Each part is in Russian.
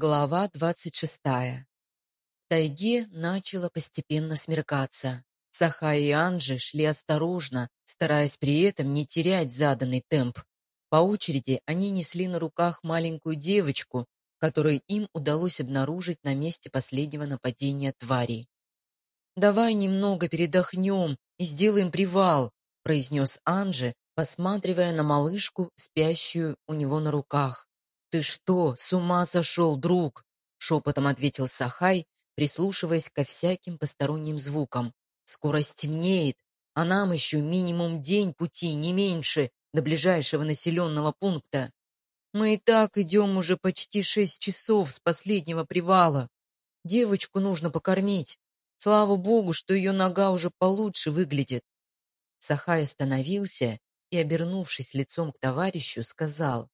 Глава двадцать шестая. В тайге начало постепенно смеркаться. Саха и Анжи шли осторожно, стараясь при этом не терять заданный темп. По очереди они несли на руках маленькую девочку, которую им удалось обнаружить на месте последнего нападения твари. «Давай немного передохнем и сделаем привал», произнес Анжи, посматривая на малышку, спящую у него на руках. «Ты что, с ума сошел, друг?» — шепотом ответил Сахай, прислушиваясь ко всяким посторонним звукам. «Скоро стемнеет, а нам еще минимум день пути, не меньше, до ближайшего населенного пункта. Мы и так идем уже почти шесть часов с последнего привала. Девочку нужно покормить. Слава богу, что ее нога уже получше выглядит». Сахай остановился и, обернувшись лицом к товарищу, сказал,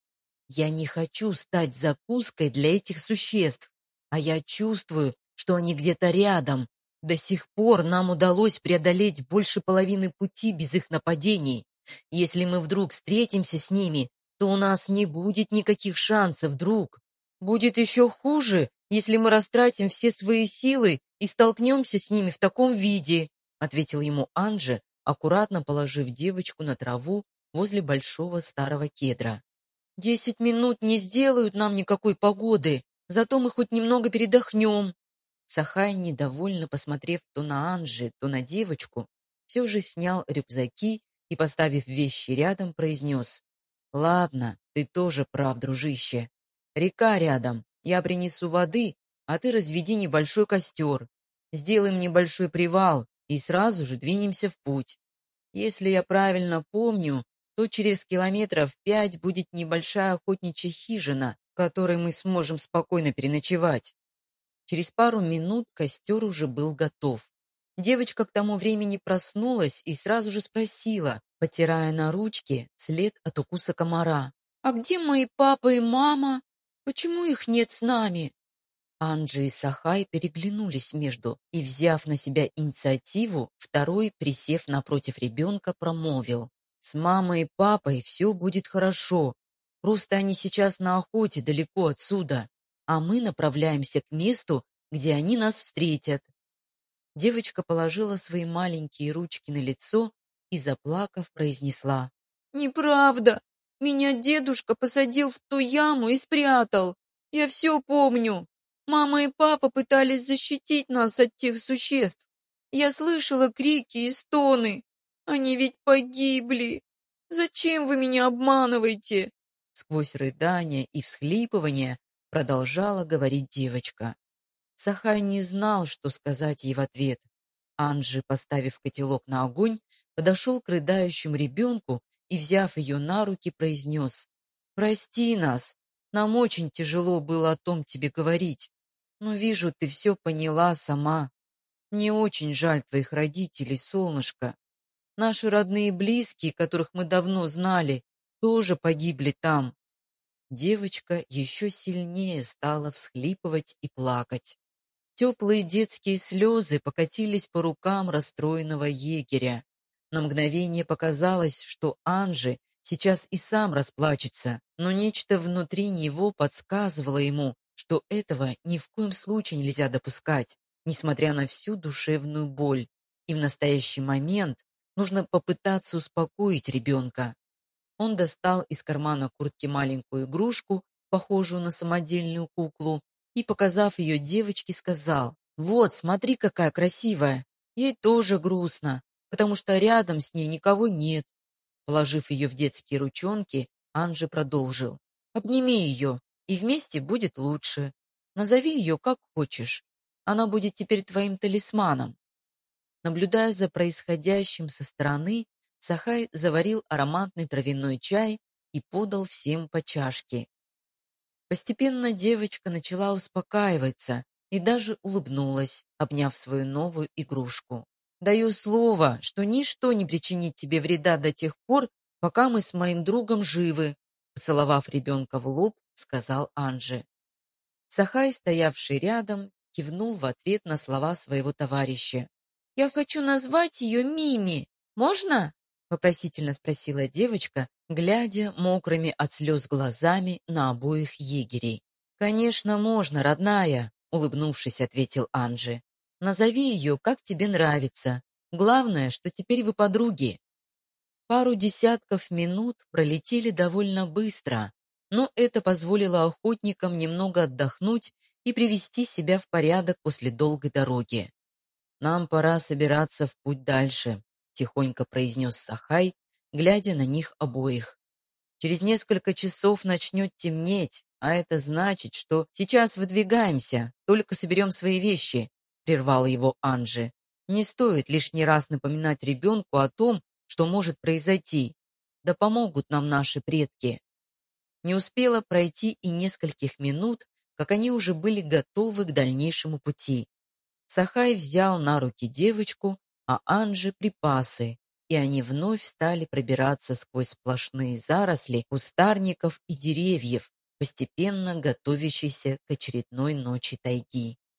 я не хочу стать закуской для этих существ, а я чувствую, что они где-то рядом. До сих пор нам удалось преодолеть больше половины пути без их нападений. Если мы вдруг встретимся с ними, то у нас не будет никаких шансов, друг. Будет еще хуже, если мы растратим все свои силы и столкнемся с ними в таком виде, ответил ему Анже, аккуратно положив девочку на траву возле большого старого кедра. Десять минут не сделают нам никакой погоды, зато мы хоть немного передохнем. Сахай, недовольно посмотрев то на Анжи, то на девочку, все же снял рюкзаки и, поставив вещи рядом, произнес. «Ладно, ты тоже прав, дружище. Река рядом, я принесу воды, а ты разведи небольшой костер. Сделаем небольшой привал и сразу же двинемся в путь. Если я правильно помню, то через километров пять будет небольшая охотничья хижина, в которой мы сможем спокойно переночевать. Через пару минут костер уже был готов. Девочка к тому времени проснулась и сразу же спросила, потирая на ручке след от укуса комара. «А где мои папа и мама? Почему их нет с нами?» Анджи и Сахай переглянулись между и, взяв на себя инициативу, второй, присев напротив ребенка, промолвил. С мамой и папой все будет хорошо. Просто они сейчас на охоте далеко отсюда, а мы направляемся к месту, где они нас встретят. Девочка положила свои маленькие ручки на лицо и, заплакав, произнесла. «Неправда! Меня дедушка посадил в ту яму и спрятал. Я все помню. Мама и папа пытались защитить нас от тех существ. Я слышала крики и стоны. Они ведь погибли. Зачем вы меня обманываете? Сквозь рыдания и всхлипывания продолжала говорить девочка. Сахай не знал, что сказать ей в ответ. Анжи, поставив котелок на огонь, подошел к рыдающему ребенку и, взяв ее на руки, произнес «Прости нас, нам очень тяжело было о том тебе говорить, но вижу, ты все поняла сама. Мне очень жаль твоих родителей, солнышко. Наши родные и близкие, которых мы давно знали, тоже погибли там. Девочка еще сильнее стала всхлипывать и плакать. Теплые детские слезы покатились по рукам расстроенного егеря. На мгновение показалось, что Анжи сейчас и сам расплачется, но нечто внутри него подсказывало ему, что этого ни в коем случае нельзя допускать, несмотря на всю душевную боль. И в настоящий момент Нужно попытаться успокоить ребенка. Он достал из кармана куртки маленькую игрушку, похожую на самодельную куклу, и, показав ее девочке, сказал, «Вот, смотри, какая красивая. Ей тоже грустно, потому что рядом с ней никого нет». Положив ее в детские ручонки, Анжи продолжил, «Обними ее, и вместе будет лучше. Назови ее как хочешь. Она будет теперь твоим талисманом. Наблюдая за происходящим со стороны, Сахай заварил ароматный травяной чай и подал всем по чашке. Постепенно девочка начала успокаиваться и даже улыбнулась, обняв свою новую игрушку. «Даю слово, что ничто не причинит тебе вреда до тех пор, пока мы с моим другом живы», поцеловав ребенка в лоб, сказал Анжи. Сахай, стоявший рядом, кивнул в ответ на слова своего товарища. «Я хочу назвать ее Мими. Можно?» — вопросительно спросила девочка, глядя мокрыми от слез глазами на обоих егерей. «Конечно, можно, родная», — улыбнувшись, ответил Анжи. «Назови ее, как тебе нравится. Главное, что теперь вы подруги». Пару десятков минут пролетели довольно быстро, но это позволило охотникам немного отдохнуть и привести себя в порядок после долгой дороги. «Нам пора собираться в путь дальше», — тихонько произнес Сахай, глядя на них обоих. «Через несколько часов начнет темнеть, а это значит, что сейчас выдвигаемся, только соберем свои вещи», — прервал его Анжи. «Не стоит лишний раз напоминать ребенку о том, что может произойти. Да помогут нам наши предки». Не успело пройти и нескольких минут, как они уже были готовы к дальнейшему пути. Сахай взял на руки девочку, а Анжи — припасы, и они вновь стали пробираться сквозь сплошные заросли кустарников и деревьев, постепенно готовящиеся к очередной ночи тайги.